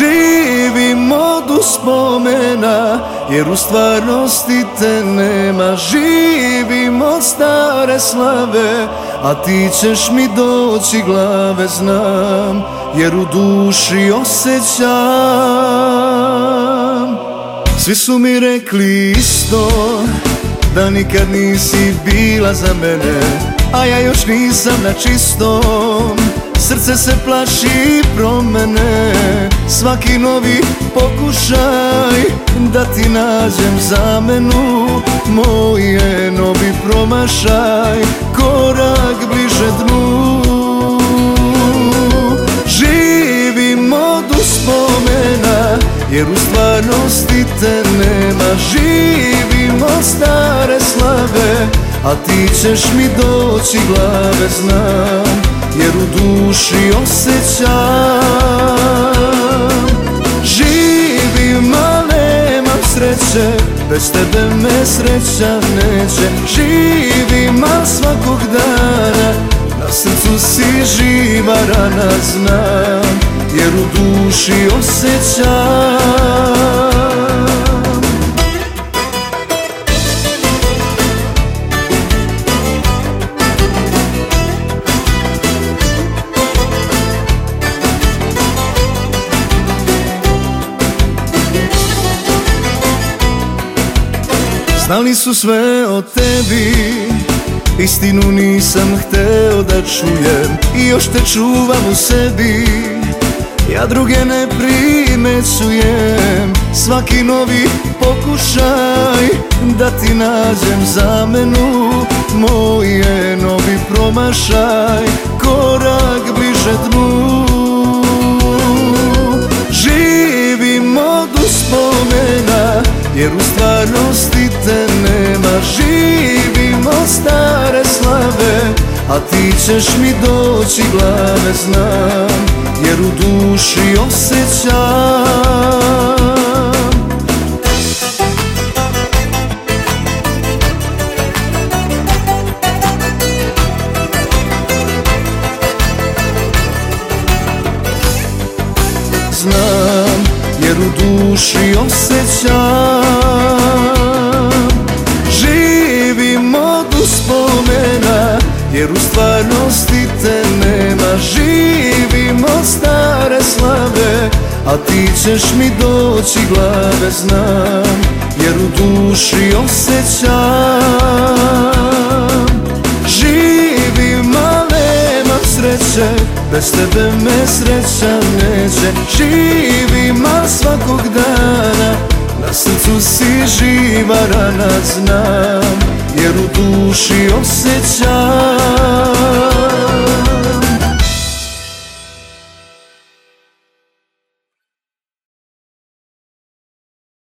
Živim od uspomena Jer u stvarnosti te nema. Živim od stare slave A ti ćeš mi doći glave znam Jer u duši osjećam. Svi su mi rekli isto Da nikad nisi bila za mene A ja još nisam na čistom Srce se plaši promene Svaki novi pokušaj Da ti nađem zamenu. Moj je novi promašaj Korak bliže dnu. Živim od uspomena Jer u stvarnosti te nema. Živim od stare slave A ti ćeš mi doći glave znam jer u duši osjećam. Živim, a sreće Bez tebe me sreća neće. Živim, a svakog dana Na srcu si živa rana znam Jer u duši osjećam Znali su sve o tebi Istinu nisam hteo da čujem I još te čuvam u sebi. Ja druge ne primećujem Svaki novi pokušaj Da ti nađem zamenu. Moj je novi promašaj Korak bliže dnu. Živim od uspomena Jer u stvarnosti Živimo stare slave A ti ćeš mi doći glave znam Jer u duši osjećam. Znam jer u duši osjećam A ti ćeš mi doći glave znam Jer u duši osjećam. Živim a nemam sreće Bez tebe me sreća neće. Živim a svakog dana Na srcu si živa rana znam Jer u duši osjećam